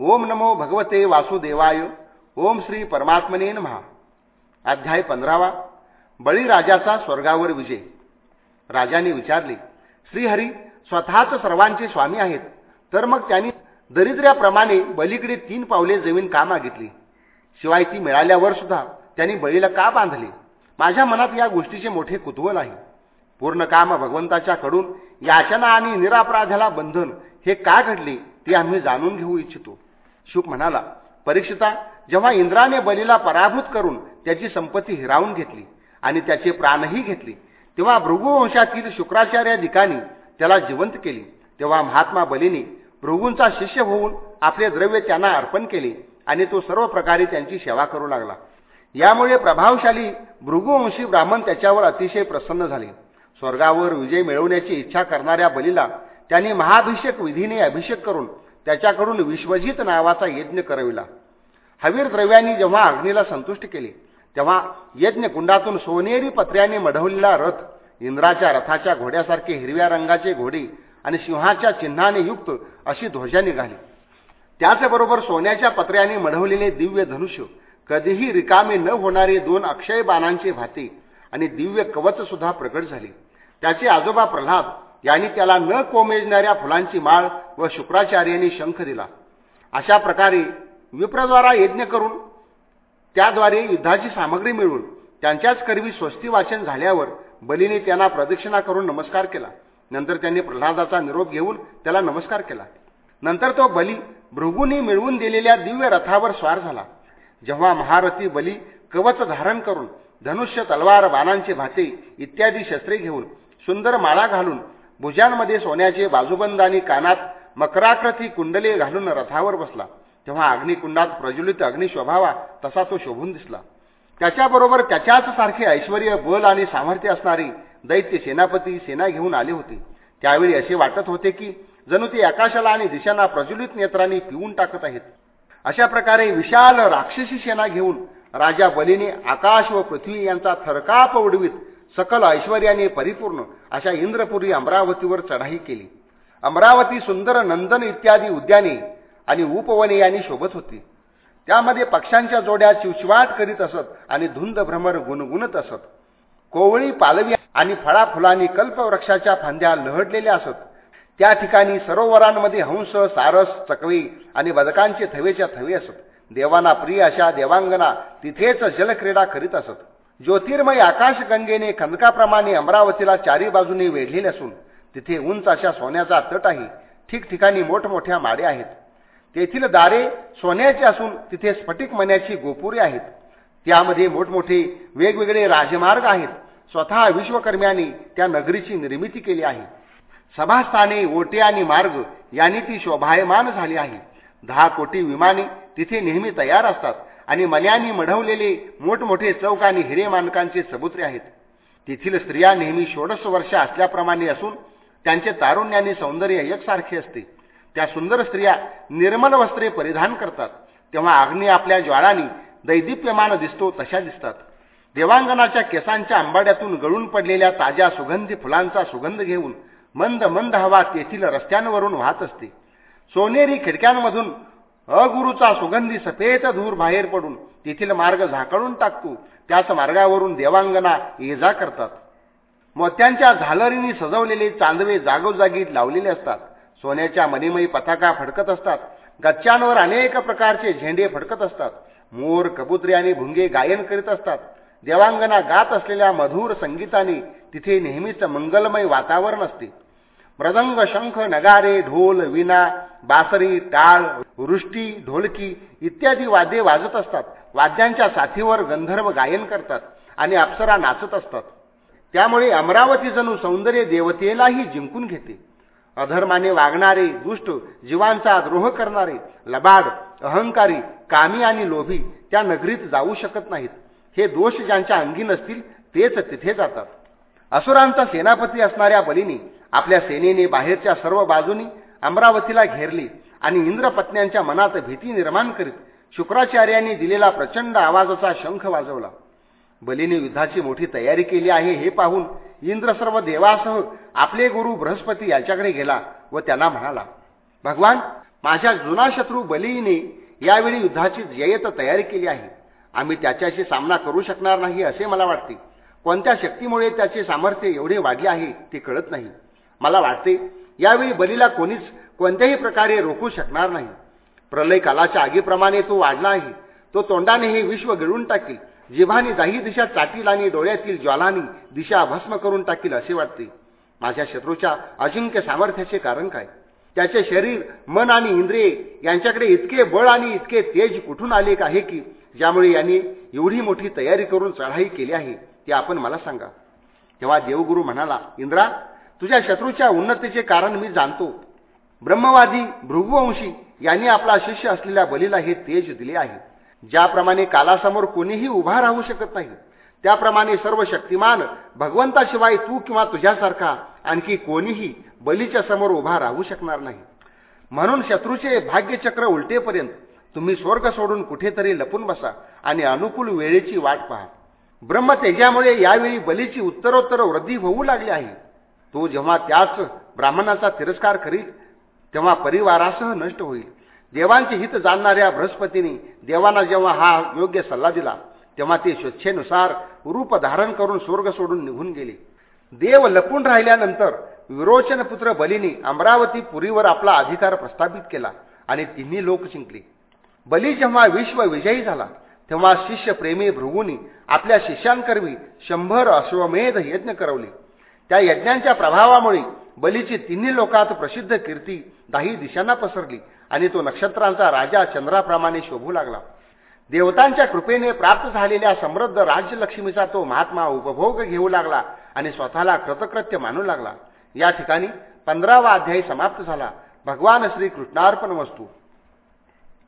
ओम नमो भगवते वासुदेवाय. ओम श्री परमात्मने महा अध्याय पंधरावा. बळीराजाचा स्वर्गावर विजय. राजाने विचारले श्रीहरी स्वतःच सर्वांचे स्वामी आहेत. तर मग त्यांनी दरिद्र्याप्रमाणे बलीकडे तीन पावले जमीन का मागितली? शिवाय ती मिळाल्यावर सुद्धा त्यांनी बळीला का बांधले? माझ्या मनात या गोष्टीचे मोठे कुतूहल आहे. पूर्ण काम भगवंताच्या कडून याचना आणि निरापराधाला बंधन हे का घडले ते आम्ही जाणून घेऊ इच्छितो. शुक म्हणाला परीक्षिता जेव्हा इंद्राने बलीला पराभूत करून त्याची संपत्ती हिरावून घेतली आणि त्याचे प्राणही घेतले तेव्हा भृगुवंशातील शुक्राचार्य दिकानी त्याला जिवंत केली. तेव्हा महात्मा बलीने भृगूंचा शिष्य होऊन आपले द्रव्य त्यांना अर्पण केले आणि तो सर्व प्रकारे त्यांची सेवा करू लागला. यामुळे प्रभावशाली भृगुवंशी ब्राह्मण त्याच्यावर अतिशय प्रसन्न झाले. स्वर्गावर विजय मिळवण्याची इच्छा करणाऱ्या बलीला त्यांनी महाभिषेक विधीने अभिषेक करून त्याच्याकडून विश्वजित नावाचा यज्ञ करविला. हवीर द्रव्यांनी जेव्हा अग्नीला संतुष्ट केले तेव्हा यज्ञकुंडातून सोनेरी पत्र्याने मढवलेला रथ इंद्राच्या रथाच्या घोड्यासारखे हिरव्या रंगाचे घोडे आणि सिंहाच्या चिन्हाने युक्त अशी ध्वजा निघाली त्याचबरोबर सोन्याच्या पत्र्याने मढवलेले दिव्य धनुष्य कधीही रिकामे न होणारे दोन अक्षय बाणांचे भाते आणि दिव्य कवच सुद्धा प्रकट झाले. त्याचे आजोबा प्रल्हाद यांनी त्याला न कोमेजणाऱ्या फुलांची माळ व शुक्राचार्यांनी शंख दिला. अशा प्रकारे विप्रद्वारा यज्ञ करून त्याद्वारे युद्धाची सामग्री मिळवून त्यांच्याच करवी स्वस्ती वाचन झाल्यावर बलीने त्यांना प्रदक्षिणा करून नमस्कार केला. नंतर त्यांनी प्रल्हादाचा निरोप घेऊन त्याला नमस्कार केला. नंतर तो बली भृगूंनी मिळवून दिलेल्या दिव्य रथावर स्वार झाला. जेव्हा महारथी बली कवच धारण करून धनुष्य तलवार बाणांचे भाते इत्यादी शस्त्रे घेऊन सुंदर माळा घालून भुजांमध्ये सोन्याचे बाजूबंद आणि कानात मकराकृती कुंडले घालून रथावर बसला. तेव्हा अग्निकुंडात प्रज्वलित अग्निशोभावा तसा तो शोभून दिसला. त्याच्याबरोबर त्याच्याच सारखे ऐश्वर बल आणि सामर्थ्य असणारी दैत्य सेनापती सेना घेऊन आले होते. त्यावेळी असे वाटत होते की जणू ते आकाशाला आणि दिशांना प्रज्वलित नेत्रांनी पिऊन टाकत आहेत. अशा प्रकारे विशाल राक्षसी सेना घेऊन राजा बलीने आकाश व पृथ्वी यांचा थरकाप उडवीत सकल ऐश्वर्याने परिपूर्ण अशा इंद्रपुरी अमरावतीवर चढाई केली. अमरावती सुंदर नंदन इत्यादी उद्याने आणि उपवने यांनी शोभत होती. त्यामध्ये पक्ष्यांच्या जोड्या चिवचिवाट करीत असत आणि धुंद भ्रमर गुणगुणत असत. कोवळी पालवी आणि फळाफुलांनी कल्पवृक्षाच्या फांद्या लहडलेल्या असत. त्या ठिकाणी सरोवरांमध्ये हंस सारस चकवी आणि बदकांचे थवेच्या थवे असत. देवांना प्रिय अशा देवांगना तिथेच जलक्रीडा करीत असत. ज्योतिर्मय आकाशगंगेने खंदकाप्रमाणे अमरावतीला चारी बाजूने वेढलेले असून तिथे उंच अशा सोन्याचा तट आहे ठिकठिकाणी मोठमोठ्या माडे आहेत. तेथील दारे सोन्याचे असून तिथे स्फटिक मण्याची गोपुरे आहेत. त्यामध्ये मोठमोठे वेगवेगळे राजमार्ग आहेत. स्वतः विश्वकर्म्यांनी त्या नगरीची निर्मिती केली आहे. सभास्थाने ओटे आणि मार्ग यांनी ती शोभायमान झाली आहे. दहा कोटी विमाने तिथे नेहमी तयार असतात आणि मन्यांनी मढवलेले मोठमोठे चौक आणि हिरे मानकांचे सबुत्रे आहेत. तेथील स्त्रिया नेहमी षोडश वर्ष असल्याप्रमाणे असून त्यांचे तारुण्याने सौंदर्य एकसारखे असते. त्या सुंदर स्त्रिया निर्मल वस्त्रे परिधान करतात. तेव्हा अग्नी आपल्या ज्वाळांनी दैदिप्यमान दिसतो तशा दिसतात. देवांगणाच्या केसांच्या आंबाड्यातून गळून पडलेल्या ताज्या सुगंधी फुलांचा सुगंध घेऊन मंद मंद हवा तेथील रस्त्यांवरून वाहत असते. सोनेरी खिडक्यांमधून अगुरूचा सुगंधी सफेद धूर बाहेर पडून तेथील मार्ग झाकळून टाकतो. त्याच मार्गावरून देवांगना ये जा करतात. मोत्यांच्या झालरीने सजवलेले चांदवे जागोजागी लावलेले असतात. सोन्याच्या मणिमयी पताका फडकत असतात. गच्च्यांवर अनेक प्रकारचे झेंडे फडकत असतात. मोर कबुतरे आणि भुंगे गायन करीत असतात. देवांगना गात असलेल्या मधुर संगीताने तिथे नेहमीच मंगलमय वातावरण असते. मृदंग शंख नगारे ढोल विना बासरी टाळ वृष्टी ढोलकी इत्यादी वाद्ये वाजत असतात. वाद्यांच्या साथीवर गंधर्व गायन करतात आणि अप्सरा नाचत असतात. त्यामुळे अमरावती जणू सौंदर्य देवतेलाही जिंकून घेते. अधर्माने वागणारे दुष्ट जीवांचा द्रोह करणारे लबाड अहंकारी कामी आणि लोभी त्या नगरीत जाऊ शकत नाहीत. हे दोष ज्यांच्या अंगी नसतील तेच तिथे जातात. असुरांचा सेनापती असणाऱ्या बलीने आपल्या सेनेने बाहेरच्या सर्व बाजूनी अमरावतीला घेरली. आणि इंद्रपत्न्यांच्या मनात भीती निर्माण करीत शुक्राचार्यांनी दिलेला प्रचंड आवाजाचा शंख वाजवला. बलीने युद्धाची मोठी तयारी केली आहे हे पाहून इंद्र सर्व देवासह आपले गुरु बृहस्पती याच्याकडे गेला व त्यांना म्हणाला भगवान माझ्या जुना शत्रू बलीने यावेळी युद्धाची जयत तयारी केली आहे. आम्ही त्याच्याशी सामना करू शकणार नाही असे मला वाटते. कोणत्या शक्तीमुळे त्याचे सामर्थ्य एवढे वाढले आहे ते कळत नाही. मला वाटते यावेळी बलीला कोणीच कोणत्याही प्रकारे रोखू शकणार नाही. प्रलय कालाच्या आगीप्रमाणे तो वाढला आहे तो तोंडाने हे विश्व गिळून टाकेल. जिभाने दाही दिशा चाटील आणि डोळ्यातील ज्वालानी दिशा भस्म करून टाकील असे वाटते. माझ्या शत्रूच्या अजिंक्य सामर्थ्याचे कारण काय? त्याचे शरीर मन आणि इंद्रिये यांच्याकडे इतके बळ आणि इतके तेज कुठून आले आहे की ज्यामुळे यांनी एवढी मोठी तयारी करून चढाई केली आहे ते आपण मला सांगा. तेव्हा देवगुरु म्हणाला इंद्रा तुझ्या शत्रूच्या उन्नतीचे कारण मी जाणतो. ब्रह्मवादी भृगुवंशी यांनी आपला शिष्य असलेल्या बलीला हे तेज दिले आहे. ज्याप्रमाणे कालासमोर कोणीही उभा राहू शकत नाही त्याप्रमाणे सर्व शक्तिमान भगवंताशिवाय तू किंवा तुझ्यासारखा आणखी कोणीही बलीच्या समोर उभा राहू शकणार नाही. म्हणून शत्रूचे भाग्यचक्र उलटेपर्यंत तुम्ही स्वर्ग सोडून कुठेतरी लपून बसा आणि अनुकूल वेळेची वाट पहा. ब्रह्मतेजामुळे यावेळी बलीची उत्तरोत्तर वृद्धी होऊ लागली आहे. तो जेव्हा त्याच ब्राह्मणाचा तिरस्कार करील तेव्हा परिवारासह नष्ट होईल. देवांचे हित जाणणाऱ्या बृहस्पतीने देवांना जेव्हा हा योग्य सल्ला दिला तेव्हा ते स्वच्छेनुसार रूप धारण करून स्वर्ग सोडून निघून गेले. देव लपून राहिल्यानंतर विरोचनपुत्र बलीने अमरावती पुरीवर आपला अधिकार प्रस्थापित केला आणि तिन्ही लोक जिंकले. बली जेव्हा विश्व विजयी झाला तेव्हा शिष्यप्रेमी भृगूंनी आपल्या शिष्यांकरवी शंभर अश्वमेध यज्ञ करवले. त्या यज्ञांच्या प्रभावामुळे बलीची तिन्ही लोकात प्रसिद्ध कीर्ती दाही दिशांना पसरली आणि तो नक्षत्रांचा राजा चंद्राप्रमाणे शोभू लागला. देवतांच्या कृपेने प्राप्त झालेल्या समृद्ध राज्यलक्ष्मीचा तो महात्मा उपभोग घेऊ लागला आणि स्वतःला कृतकृत्य मानू लागला. या ठिकाणी पंधरावा अध्यायी समाप्त झाला. भगवान श्री कृष्णार्पण वस्तू.